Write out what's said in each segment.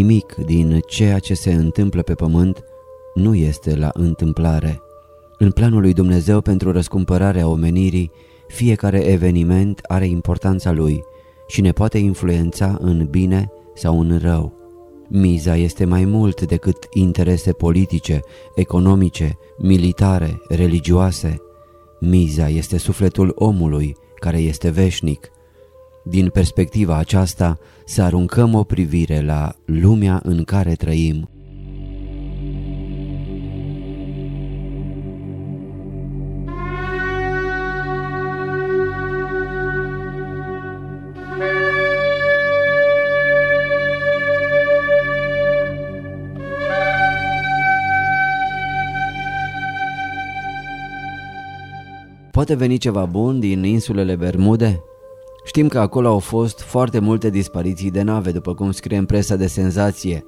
Nimic din ceea ce se întâmplă pe pământ nu este la întâmplare. În planul lui Dumnezeu pentru răscumpărarea omenirii, fiecare eveniment are importanța lui și ne poate influența în bine sau în rău. Miza este mai mult decât interese politice, economice, militare, religioase. Miza este sufletul omului care este veșnic. Din perspectiva aceasta, să aruncăm o privire la lumea în care trăim. Poate veni ceva bun din insulele Bermude? Știm că acolo au fost foarte multe dispariții de nave, după cum scrie în presa de senzație.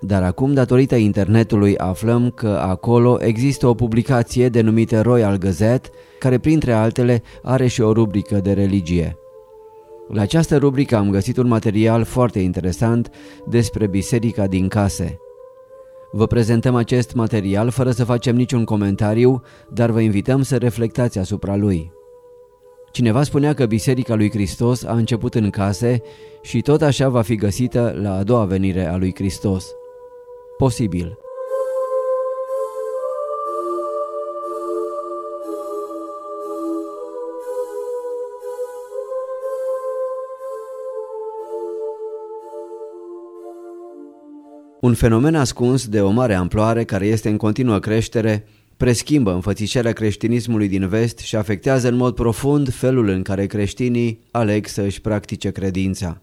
Dar acum, datorită internetului, aflăm că acolo există o publicație denumită Royal Gazette, care printre altele are și o rubrică de religie. La această rubrică am găsit un material foarte interesant despre biserica din case. Vă prezentăm acest material fără să facem niciun comentariu, dar vă invităm să reflectați asupra lui. Cineva spunea că Biserica lui Hristos a început în case și tot așa va fi găsită la a doua venire a lui Hristos. Posibil. Un fenomen ascuns de o mare amploare care este în continuă creștere preschimbă înfățișarea creștinismului din vest și afectează în mod profund felul în care creștinii aleg să își practice credința.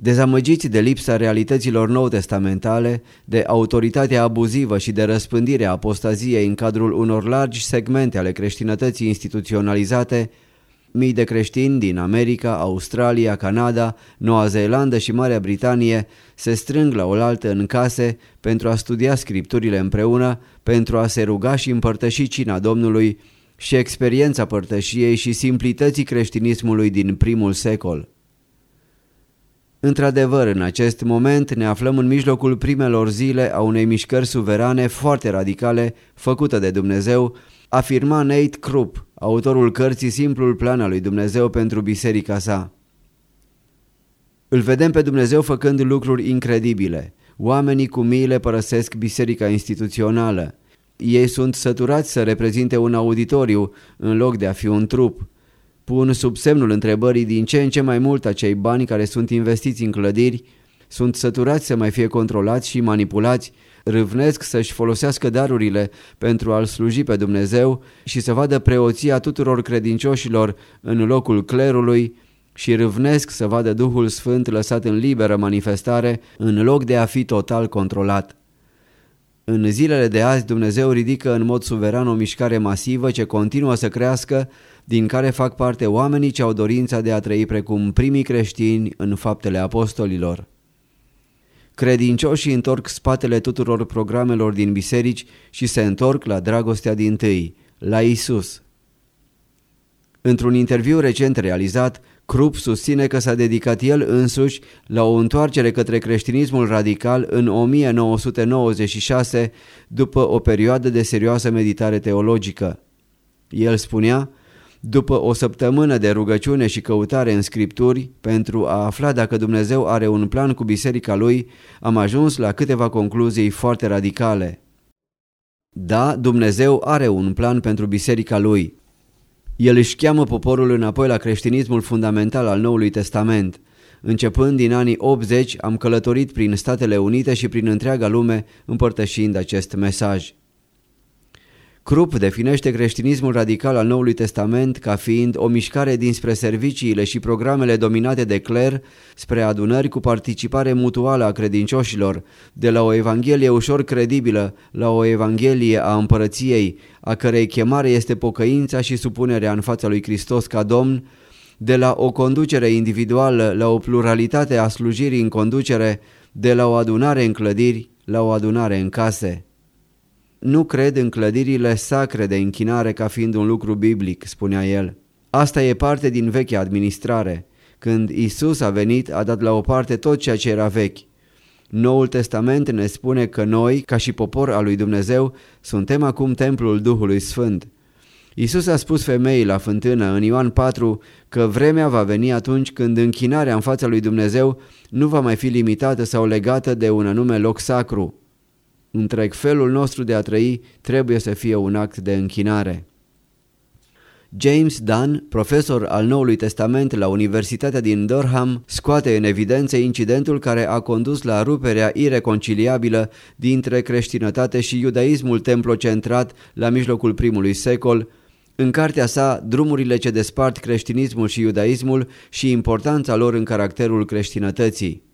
Dezamăgiți de lipsa realităților nou-testamentale, de autoritatea abuzivă și de răspândirea apostaziei în cadrul unor largi segmente ale creștinătății instituționalizate, Mii de creștini din America, Australia, Canada, Noua Zeelandă și Marea Britanie se strâng la oaltă în case pentru a studia scripturile împreună, pentru a se ruga și împărtăși cina Domnului și experiența părtășiei și simplității creștinismului din primul secol. Într-adevăr, în acest moment ne aflăm în mijlocul primelor zile a unei mișcări suverane foarte radicale făcută de Dumnezeu, afirma Nate Krupp, autorul cărții Simplul plan al lui Dumnezeu pentru biserica sa. Îl vedem pe Dumnezeu făcând lucruri incredibile. Oamenii cu miile părăsesc biserica instituțională. Ei sunt săturați să reprezinte un auditoriu în loc de a fi un trup. Pun sub semnul întrebării din ce în ce mai mult acei bani care sunt investiți în clădiri, sunt săturați să mai fie controlați și manipulați râvnesc să-și folosească darurile pentru a-L sluji pe Dumnezeu și să vadă preoția tuturor credincioșilor în locul clerului și râvnesc să vadă Duhul Sfânt lăsat în liberă manifestare în loc de a fi total controlat. În zilele de azi Dumnezeu ridică în mod suveran o mișcare masivă ce continuă să crească, din care fac parte oamenii ce au dorința de a trăi precum primii creștini în faptele apostolilor. Credincioșii întorc spatele tuturor programelor din biserici și se întorc la dragostea din tâi, la Isus. Într-un interviu recent realizat, Krupp susține că s-a dedicat el însuși la o întoarcere către creștinismul radical în 1996 după o perioadă de serioasă meditare teologică. El spunea, după o săptămână de rugăciune și căutare în scripturi pentru a afla dacă Dumnezeu are un plan cu biserica lui, am ajuns la câteva concluzii foarte radicale. Da, Dumnezeu are un plan pentru biserica lui. El își cheamă poporul înapoi la creștinismul fundamental al Noului Testament. Începând din anii 80 am călătorit prin Statele Unite și prin întreaga lume împărtășind acest mesaj. Krupp definește creștinismul radical al Noului Testament ca fiind o mișcare dinspre serviciile și programele dominate de cler spre adunări cu participare mutuală a credincioșilor, de la o evanghelie ușor credibilă la o evanghelie a împărăției, a cărei chemare este pocăința și supunerea în fața lui Hristos ca Domn, de la o conducere individuală la o pluralitate a slujirii în conducere, de la o adunare în clădiri la o adunare în case. Nu cred în clădirile sacre de închinare ca fiind un lucru biblic, spunea el. Asta e parte din vechea administrare. Când Isus a venit, a dat la o parte tot ceea ce era vechi. Noul Testament ne spune că noi, ca și popor al lui Dumnezeu, suntem acum templul Duhului Sfânt. Isus a spus femeii la fântână în Ioan 4 că vremea va veni atunci când închinarea în fața lui Dumnezeu nu va mai fi limitată sau legată de un anume loc sacru. Întreg felul nostru de a trăi trebuie să fie un act de închinare. James Dunn, profesor al Noului Testament la Universitatea din Durham, scoate în evidență incidentul care a condus la ruperea ireconciliabilă dintre creștinătate și iudaismul templocentrat la mijlocul primului secol, în cartea sa Drumurile ce despart creștinismul și iudaismul și importanța lor în caracterul creștinătății.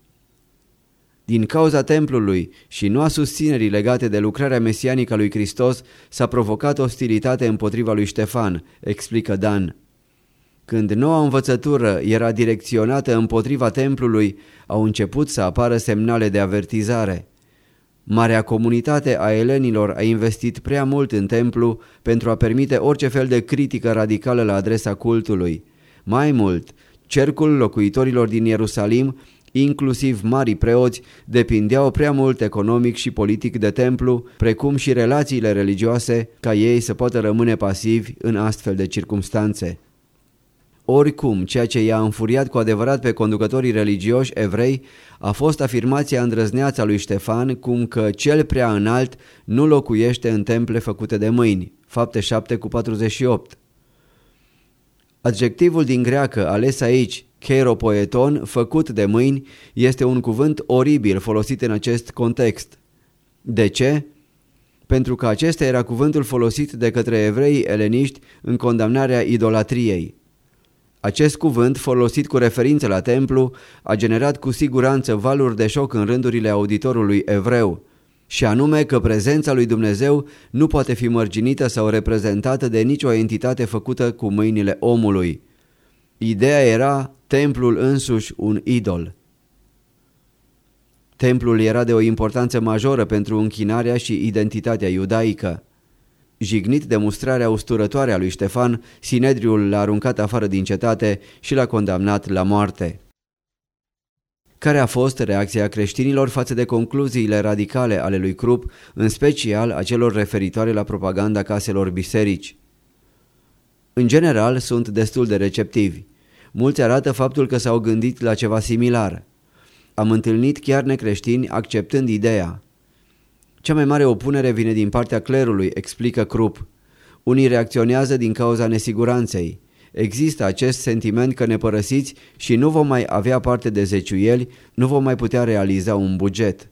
Din cauza templului și nu a susținerii legate de lucrarea mesianică a lui Hristos s-a provocat ostilitate împotriva lui Ștefan, explică Dan. Când noua învățătură era direcționată împotriva templului, au început să apară semnale de avertizare. Marea comunitate a elenilor a investit prea mult în templu pentru a permite orice fel de critică radicală la adresa cultului. Mai mult, cercul locuitorilor din Ierusalim inclusiv mari preoți, depindeau prea mult economic și politic de templu, precum și relațiile religioase, ca ei să poată rămâne pasivi în astfel de circumstanțe. Oricum, ceea ce i-a înfuriat cu adevărat pe conducătorii religioși evrei a fost afirmația îndrăzneață a lui Ștefan cum că cel prea înalt nu locuiește în temple făcute de mâini. Fapte 7 cu 48 Adjectivul din greacă ales aici, Cheropoeton, făcut de mâini, este un cuvânt oribil folosit în acest context. De ce? Pentru că acesta era cuvântul folosit de către evrei eleniști în condamnarea idolatriei. Acest cuvânt, folosit cu referință la templu, a generat cu siguranță valuri de șoc în rândurile auditorului evreu, și anume că prezența lui Dumnezeu nu poate fi mărginită sau reprezentată de nicio entitate făcută cu mâinile omului. Ideea era templul însuși un idol. Templul era de o importanță majoră pentru închinarea și identitatea iudaică. Jignit de mustrarea usturătoare a lui Ștefan, Sinedriul l-a aruncat afară din cetate și l-a condamnat la moarte. Care a fost reacția creștinilor față de concluziile radicale ale lui Krupp, în special a celor referitoare la propaganda caselor biserici? În general, sunt destul de receptivi. Mulți arată faptul că s-au gândit la ceva similar. Am întâlnit chiar necreștini acceptând ideea. Cea mai mare opunere vine din partea clerului, explică Krupp. Unii reacționează din cauza nesiguranței. Există acest sentiment că ne părăsiți și nu vom mai avea parte de zeciuieli, nu vom mai putea realiza un buget.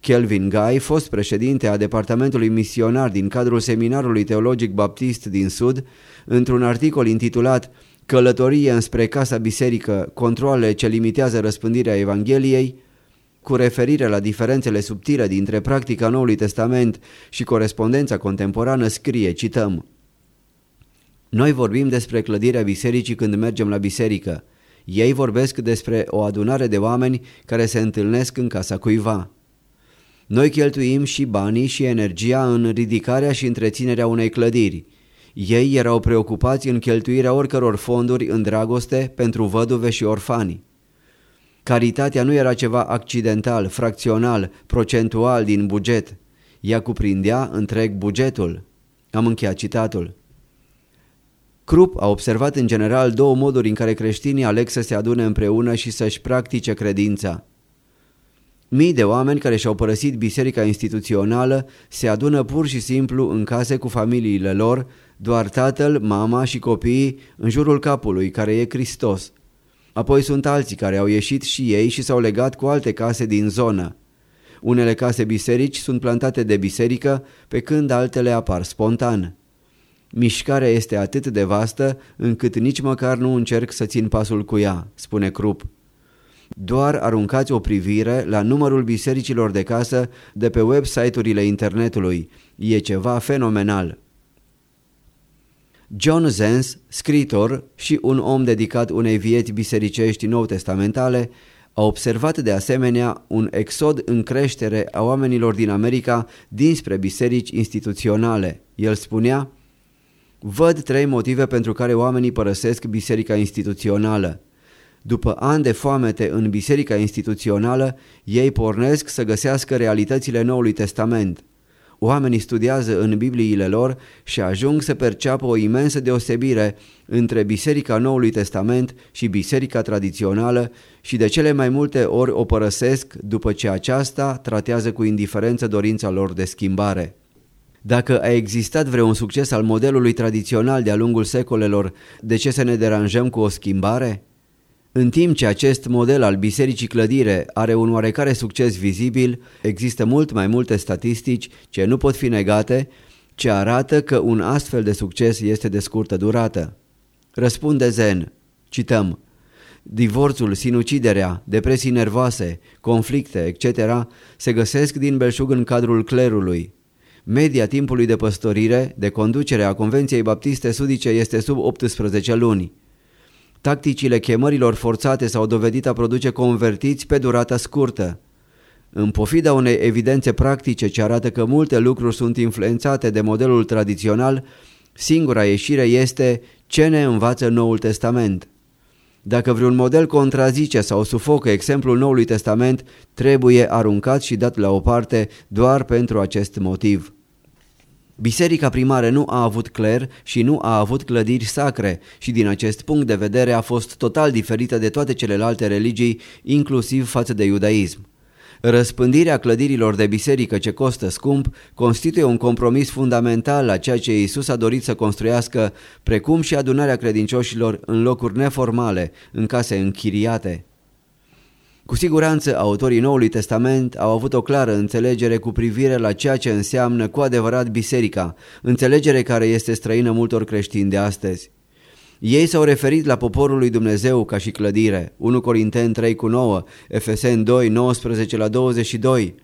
Kelvin Guy, fost președinte a departamentului misionar din cadrul Seminarului Teologic Baptist din Sud, într-un articol intitulat Călătorie înspre Casa Biserică, controle ce limitează răspândirea Evangheliei, cu referire la diferențele subtile dintre practica Noului Testament și corespondența contemporană, scrie, cităm, Noi vorbim despre clădirea bisericii când mergem la biserică. Ei vorbesc despre o adunare de oameni care se întâlnesc în casa cuiva. Noi cheltuim și banii și energia în ridicarea și întreținerea unei clădiri. Ei erau preocupați în cheltuirea oricăror fonduri în dragoste pentru văduve și orfani. Caritatea nu era ceva accidental, fracțional, procentual din buget. Ea cuprindea întreg bugetul. Am încheiat citatul. Krupp a observat în general două moduri în care creștinii aleg să se adune împreună și să-și practice credința. Mii de oameni care și-au părăsit biserica instituțională se adună pur și simplu în case cu familiile lor, doar tatăl, mama și copiii în jurul capului, care e Hristos. Apoi sunt alții care au ieșit și ei și s-au legat cu alte case din zonă. Unele case biserici sunt plantate de biserică, pe când altele apar spontan. Mișcarea este atât de vastă încât nici măcar nu încerc să țin pasul cu ea, spune Krupp. Doar aruncați o privire la numărul bisericilor de casă de pe website-urile internetului. E ceva fenomenal. John Zens, scritor și un om dedicat unei vieți bisericești nou testamentale, a observat de asemenea un exod în creștere a oamenilor din America dinspre biserici instituționale. El spunea, Văd trei motive pentru care oamenii părăsesc biserica instituțională. După ani de foamete în biserica instituțională, ei pornesc să găsească realitățile Noului Testament. Oamenii studiază în Bibliile lor și ajung să perceapă o imensă deosebire între Biserica Noului Testament și Biserica tradițională și de cele mai multe ori o părăsesc după ce aceasta tratează cu indiferență dorința lor de schimbare. Dacă a existat vreun succes al modelului tradițional de-a lungul secolelor, de ce să ne deranjăm cu o schimbare? În timp ce acest model al bisericii clădire are un oarecare succes vizibil, există mult mai multe statistici ce nu pot fi negate, ce arată că un astfel de succes este de scurtă durată. Răspunde Zen, cităm, Divorțul, sinuciderea, depresii nervoase, conflicte, etc. se găsesc din belșug în cadrul clerului. Media timpului de păstorire, de conducere a Convenției Baptiste Sudice este sub 18 luni. Tacticile chemărilor forțate s-au dovedit a produce convertiți pe durata scurtă. În pofida unei evidențe practice ce arată că multe lucruri sunt influențate de modelul tradițional, singura ieșire este ce ne învață Noul Testament. Dacă vreun model contrazice sau sufocă exemplul Noului Testament, trebuie aruncat și dat la o parte doar pentru acest motiv. Biserica primară nu a avut cler și nu a avut clădiri sacre și din acest punct de vedere a fost total diferită de toate celelalte religii, inclusiv față de iudaism. Răspândirea clădirilor de biserică ce costă scump constituie un compromis fundamental la ceea ce Iisus a dorit să construiască, precum și adunarea credincioșilor în locuri neformale, în case închiriate. Cu siguranță, autorii Noului Testament au avut o clară înțelegere cu privire la ceea ce înseamnă cu adevărat biserica, înțelegere care este străină multor creștini de astăzi. Ei s-au referit la poporul lui Dumnezeu ca și clădire, 1 Corinteni 3 cu 9, Efeseni 2, 19 la 22,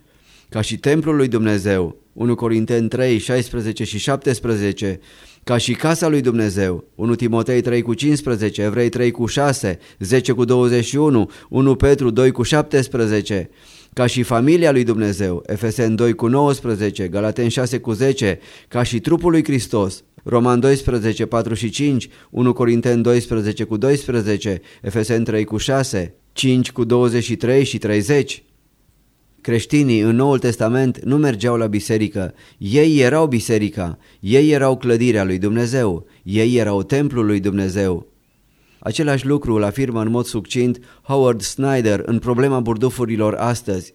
ca și templul lui Dumnezeu, 1 Corinteni 3, 16 și 17, ca și casa lui Dumnezeu, 1 Timotei 3 cu 15, Evrei 3 cu 6, 10 cu 21, 1 Petru 2 cu 17, ca și familia lui Dumnezeu, Efesen 2 cu 19, Galaten 6 cu 10, ca și trupul lui Hristos, Roman 12, 4 și 5, 1 Corinten 12 cu 12, Efesen 3 cu 6, 5 cu 23 și 30. Creștinii în Noul Testament nu mergeau la biserică, ei erau biserica, ei erau clădirea lui Dumnezeu, ei erau templul lui Dumnezeu. Același lucru îl afirmă în mod succint Howard Snyder în problema burdufurilor astăzi.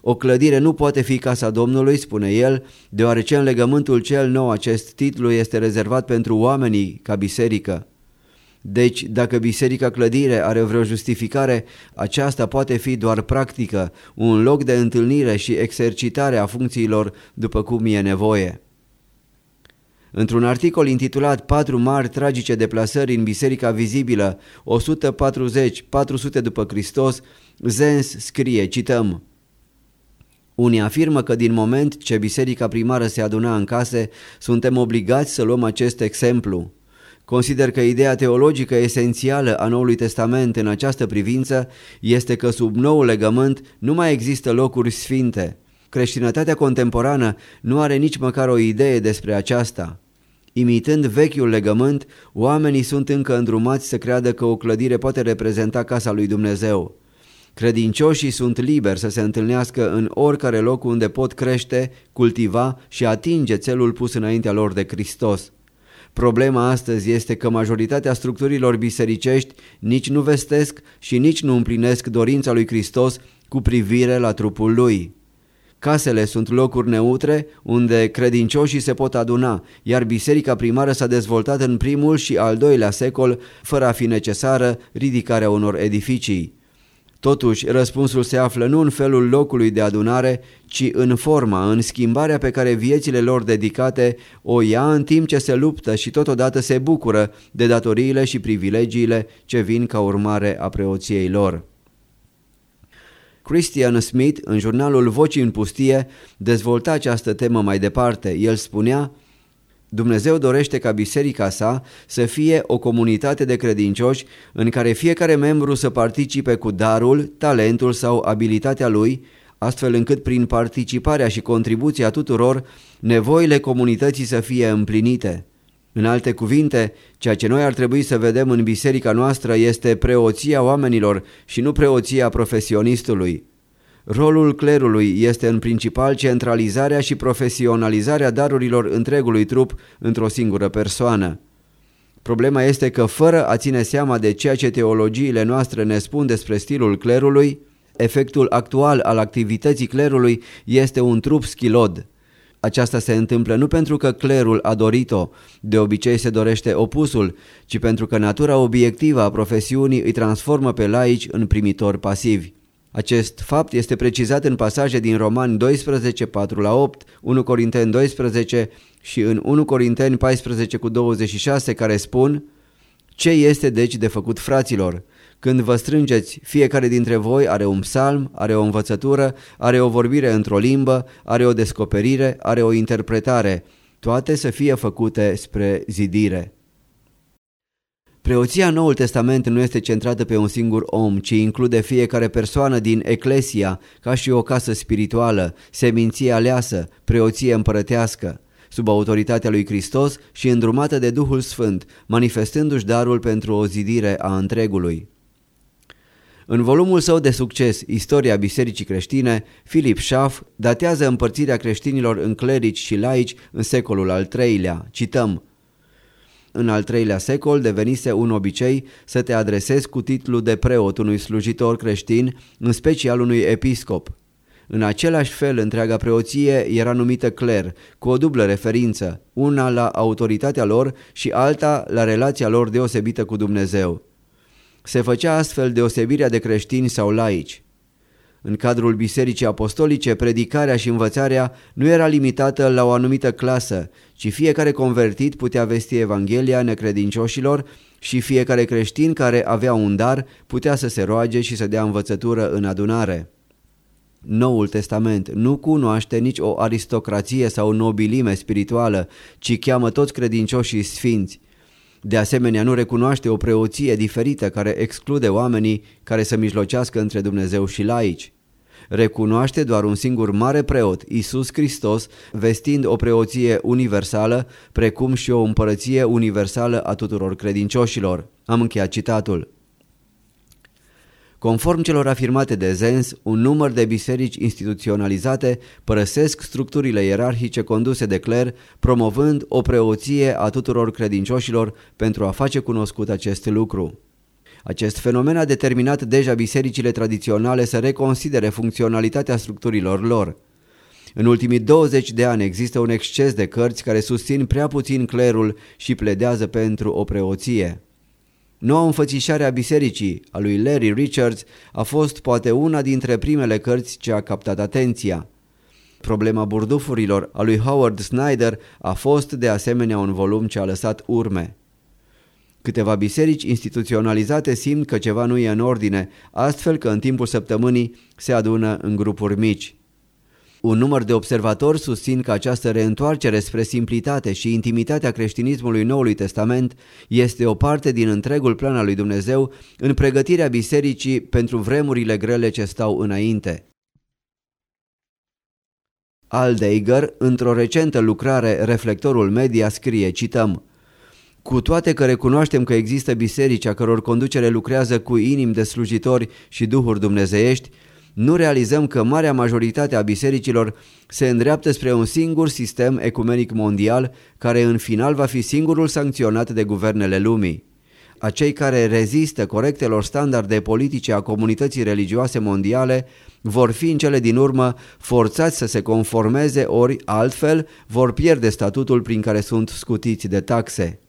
O clădire nu poate fi casa Domnului, spune el, deoarece în legământul cel nou acest titlu este rezervat pentru oamenii ca biserică. Deci, dacă biserica clădire are vreo justificare, aceasta poate fi doar practică, un loc de întâlnire și exercitare a funcțiilor după cum e nevoie. Într-un articol intitulat Patru mari tragice deplasări în Biserica Vizibilă 140-400 după Hristos, Zens scrie, cităm, unii afirmă că din moment ce biserica primară se aduna în case, suntem obligați să luăm acest exemplu. Consider că ideea teologică esențială a Noului Testament în această privință este că sub nou legământ nu mai există locuri sfinte. Creștinătatea contemporană nu are nici măcar o idee despre aceasta. Imitând vechiul legământ, oamenii sunt încă îndrumați să creadă că o clădire poate reprezenta casa lui Dumnezeu. Credincioșii sunt liberi să se întâlnească în oricare loc unde pot crește, cultiva și atinge țelul pus înaintea lor de Hristos. Problema astăzi este că majoritatea structurilor bisericești nici nu vestesc și nici nu împlinesc dorința lui Hristos cu privire la trupul lui. Casele sunt locuri neutre unde credincioșii se pot aduna, iar biserica primară s-a dezvoltat în primul și al doilea secol fără a fi necesară ridicarea unor edificii. Totuși, răspunsul se află nu în felul locului de adunare, ci în forma, în schimbarea pe care viețile lor dedicate o ia în timp ce se luptă și totodată se bucură de datoriile și privilegiile ce vin ca urmare a preoției lor. Christian Smith, în jurnalul Voci în pustie, dezvolta această temă mai departe. El spunea, Dumnezeu dorește ca biserica sa să fie o comunitate de credincioși în care fiecare membru să participe cu darul, talentul sau abilitatea lui, astfel încât prin participarea și contribuția tuturor, nevoile comunității să fie împlinite. În alte cuvinte, ceea ce noi ar trebui să vedem în biserica noastră este preoția oamenilor și nu preoția profesionistului. Rolul clerului este în principal centralizarea și profesionalizarea darurilor întregului trup într-o singură persoană. Problema este că fără a ține seama de ceea ce teologiile noastre ne spun despre stilul clerului, efectul actual al activității clerului este un trup schilod. Aceasta se întâmplă nu pentru că clerul a dorit-o, de obicei se dorește opusul, ci pentru că natura obiectivă a profesiunii îi transformă pe laici în primitori pasivi. Acest fapt este precizat în pasaje din Romani 12, 4 la 8, 1 Corinteni 12 și în 1 Corinteni 14 cu 26 care spun Ce este deci de făcut fraților? Când vă strângeți, fiecare dintre voi are un psalm, are o învățătură, are o vorbire într-o limbă, are o descoperire, are o interpretare, toate să fie făcute spre zidire. Preoția Noul Testament nu este centrată pe un singur om, ci include fiecare persoană din Eclesia, ca și o casă spirituală, seminție aleasă, preoție împărătească, sub autoritatea lui Hristos și îndrumată de Duhul Sfânt, manifestându-și darul pentru o zidire a întregului. În volumul său de succes, Istoria Bisericii Creștine, Philip Schaff datează împărțirea creștinilor în clerici și laici în secolul al III-lea. Cităm, în al treilea secol devenise un obicei să te adresezi cu titlul de preot unui slujitor creștin, în special unui episcop. În același fel, întreaga preoție era numită cler, cu o dublă referință, una la autoritatea lor și alta la relația lor deosebită cu Dumnezeu. Se făcea astfel deosebirea de creștini sau laici. În cadrul Bisericii Apostolice, predicarea și învățarea nu era limitată la o anumită clasă, ci fiecare convertit putea vesti Evanghelia necredincioșilor și fiecare creștin care avea un dar putea să se roage și să dea învățătură în adunare. Noul Testament nu cunoaște nici o aristocrație sau nobilime spirituală, ci cheamă toți credincioșii sfinți. De asemenea, nu recunoaște o preoție diferită care exclude oamenii care să mijlocească între Dumnezeu și laici recunoaște doar un singur mare preot, Isus Hristos, vestind o preoție universală, precum și o împărăție universală a tuturor credincioșilor. Am încheiat citatul. Conform celor afirmate de Zens, un număr de biserici instituționalizate părăsesc structurile ierarhice conduse de cler, promovând o preoție a tuturor credincioșilor pentru a face cunoscut acest lucru. Acest fenomen a determinat deja bisericile tradiționale să reconsidere funcționalitatea structurilor lor. În ultimii 20 de ani există un exces de cărți care susțin prea puțin clerul și pledează pentru o preoție. Noua înfățișare a bisericii, a lui Larry Richards, a fost poate una dintre primele cărți ce a captat atenția. Problema burdufurilor a lui Howard Snyder a fost de asemenea un volum ce a lăsat urme. Câteva biserici instituționalizate simt că ceva nu e în ordine, astfel că în timpul săptămânii se adună în grupuri mici. Un număr de observatori susțin că această reîntoarcere spre simplitate și intimitatea creștinismului Noului Testament este o parte din întregul plan al lui Dumnezeu în pregătirea bisericii pentru vremurile grele ce stau înainte. Aldeiger, într-o recentă lucrare Reflectorul Media, scrie, cităm, cu toate că recunoaștem că există biserici a căror conducere lucrează cu inimi de slujitori și duhuri dumnezeiești, nu realizăm că marea majoritate a bisericilor se îndreaptă spre un singur sistem ecumenic mondial care în final va fi singurul sancționat de guvernele lumii. Acei care rezistă corectelor standarde politice a comunității religioase mondiale vor fi în cele din urmă forțați să se conformeze ori altfel vor pierde statutul prin care sunt scutiți de taxe.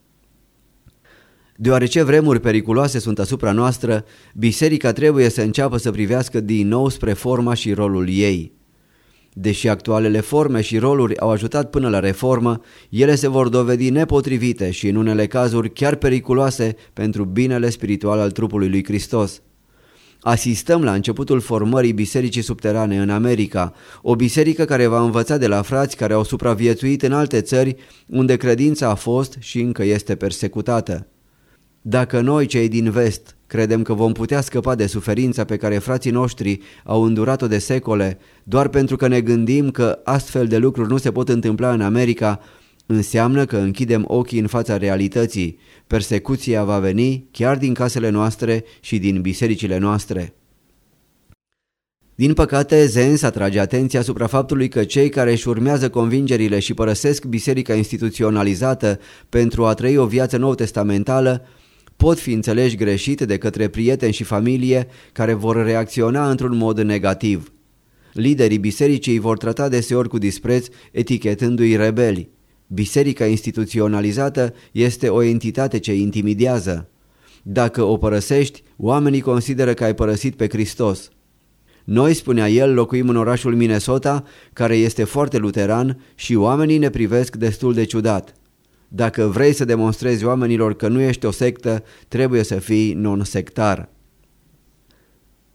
Deoarece vremuri periculoase sunt asupra noastră, biserica trebuie să înceapă să privească din nou spre forma și rolul ei. Deși actualele forme și roluri au ajutat până la reformă, ele se vor dovedi nepotrivite și în unele cazuri chiar periculoase pentru binele spiritual al trupului lui Hristos. Asistăm la începutul formării bisericii subterane în America, o biserică care va învăța de la frați care au supraviețuit în alte țări unde credința a fost și încă este persecutată. Dacă noi, cei din vest, credem că vom putea scăpa de suferința pe care frații noștri au îndurat-o de secole, doar pentru că ne gândim că astfel de lucruri nu se pot întâmpla în America, Înseamnă că închidem ochii în fața realității. Persecuția va veni chiar din casele noastre și din bisericile noastre. Din păcate, Zens atrage atenția asupra faptului că cei care își urmează convingerile și părăsesc biserica instituționalizată pentru a trăi o viață nou testamentală pot fi înțeleși greșit de către prieteni și familie care vor reacționa într-un mod negativ. Liderii bisericii îi vor trata deseori cu dispreț, etichetându-i rebeli. Biserica instituționalizată este o entitate ce intimidează. Dacă o părăsești, oamenii consideră că ai părăsit pe Hristos. Noi, spunea el, locuim în orașul Minnesota, care este foarte luteran și oamenii ne privesc destul de ciudat. Dacă vrei să demonstrezi oamenilor că nu ești o sectă, trebuie să fii non-sectar.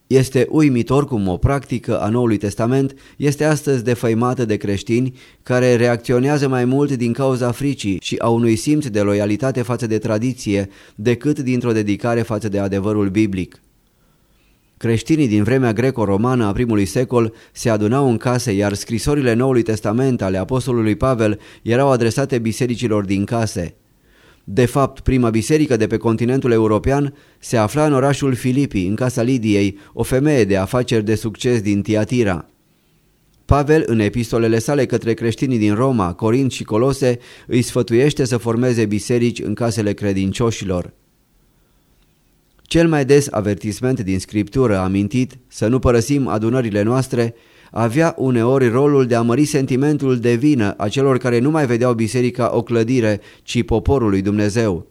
Este uimitor cum o practică a Noului Testament este astăzi defăimată de creștini care reacționează mai mult din cauza fricii și a unui simț de loialitate față de tradiție decât dintr-o dedicare față de adevărul biblic. Creștinii din vremea greco-romană a primului secol se adunau în case, iar scrisorile Noului Testament ale apostolului Pavel erau adresate bisericilor din case. De fapt, prima biserică de pe continentul european se afla în orașul Filipii, în casa Lidiei, o femeie de afaceri de succes din Tiatira. Pavel, în epistolele sale către creștinii din Roma, Corint și Colose, îi sfătuiește să formeze biserici în casele credincioșilor. Cel mai des avertisment din scriptură amintit să nu părăsim adunările noastre avea uneori rolul de a mări sentimentul de vină a celor care nu mai vedeau biserica o clădire, ci poporul lui Dumnezeu.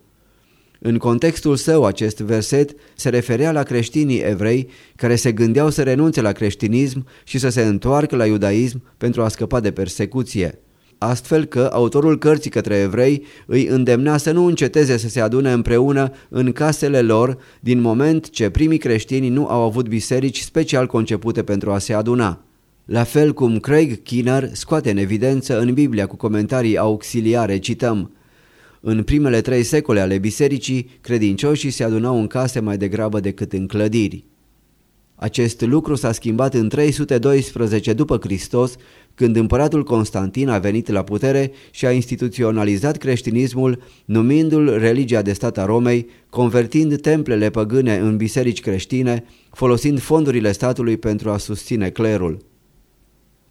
În contextul său acest verset se referea la creștinii evrei care se gândeau să renunțe la creștinism și să se întoarcă la iudaism pentru a scăpa de persecuție astfel că autorul cărții către evrei îi îndemna să nu înceteze să se adune împreună în casele lor din moment ce primii creștini nu au avut biserici special concepute pentru a se aduna. La fel cum Craig Kinner scoate în evidență în Biblia cu comentarii auxiliare, cităm În primele trei secole ale bisericii, credincioșii se adunau în case mai degrabă decât în clădiri. Acest lucru s-a schimbat în 312 după Hristos, când împăratul Constantin a venit la putere și a instituționalizat creștinismul, numindu-l religia de stat a Romei, convertind templele păgâne în biserici creștine, folosind fondurile statului pentru a susține clerul.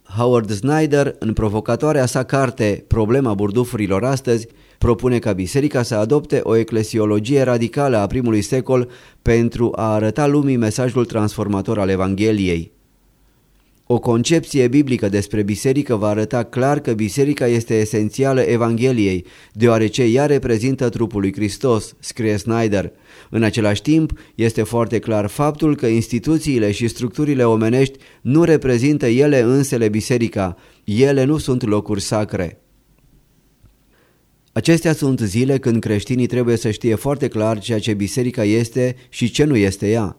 Howard Snyder, în provocatoarea sa carte Problema burdufurilor astăzi, propune ca biserica să adopte o eclesiologie radicală a primului secol pentru a arăta lumii mesajul transformator al Evangheliei. O concepție biblică despre biserică va arăta clar că biserica este esențială Evangheliei, deoarece ea reprezintă trupul lui Hristos, scrie Snyder. În același timp, este foarte clar faptul că instituțiile și structurile omenești nu reprezintă ele însele biserica, ele nu sunt locuri sacre. Acestea sunt zile când creștinii trebuie să știe foarte clar ceea ce biserica este și ce nu este ea.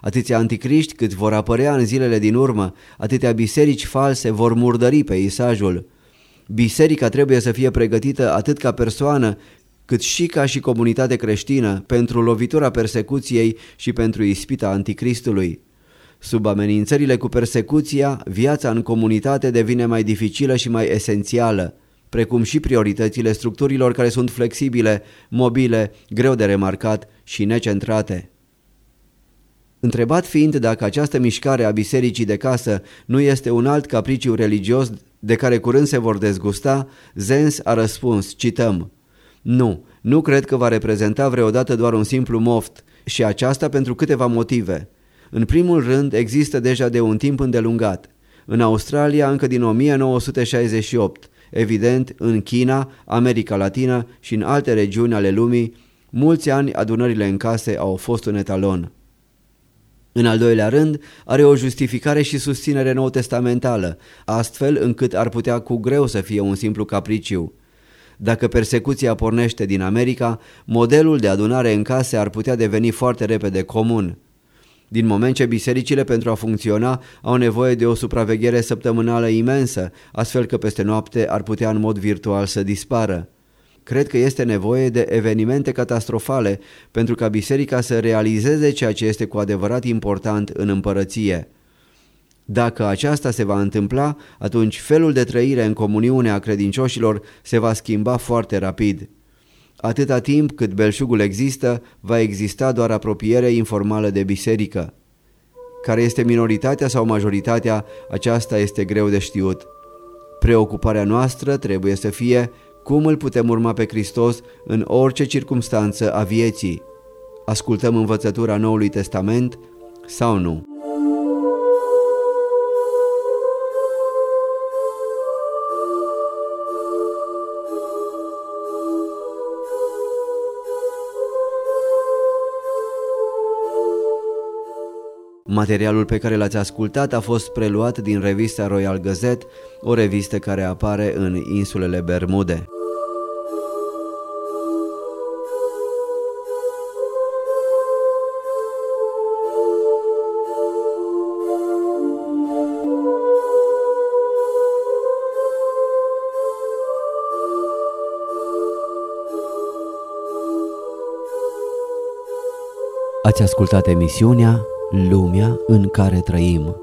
Atâția anticriști cât vor apărea în zilele din urmă, atâtea biserici false vor murdări peisajul. Biserica trebuie să fie pregătită atât ca persoană, cât și ca și comunitate creștină pentru lovitura persecuției și pentru ispita anticristului. Sub amenințările cu persecuția, viața în comunitate devine mai dificilă și mai esențială precum și prioritățile structurilor care sunt flexibile, mobile, greu de remarcat și necentrate. Întrebat fiind dacă această mișcare a bisericii de casă nu este un alt capriciu religios de care curând se vor dezgusta, Zens a răspuns, cităm, Nu, nu cred că va reprezenta vreodată doar un simplu moft și aceasta pentru câteva motive. În primul rând, există deja de un timp îndelungat. În Australia încă din 1968, Evident, în China, America Latină și în alte regiuni ale lumii, mulți ani adunările în case au fost un etalon. În al doilea rând, are o justificare și susținere nou testamentală, astfel încât ar putea cu greu să fie un simplu capriciu. Dacă persecuția pornește din America, modelul de adunare în case ar putea deveni foarte repede comun din moment ce bisericile pentru a funcționa au nevoie de o supraveghere săptămânală imensă, astfel că peste noapte ar putea în mod virtual să dispară. Cred că este nevoie de evenimente catastrofale pentru ca biserica să realizeze ceea ce este cu adevărat important în împărăție. Dacă aceasta se va întâmpla, atunci felul de trăire în comuniune a credincioșilor se va schimba foarte rapid. Atâta timp cât belșugul există, va exista doar apropiere informală de biserică. Care este minoritatea sau majoritatea, aceasta este greu de știut. Preocuparea noastră trebuie să fie cum îl putem urma pe Hristos în orice circumstanță a vieții. Ascultăm învățătura Noului Testament sau nu? Materialul pe care l-ați ascultat a fost preluat din revista Royal Gazette, o revistă care apare în insulele Bermude. Ați ascultat emisiunea Lumea în care trăim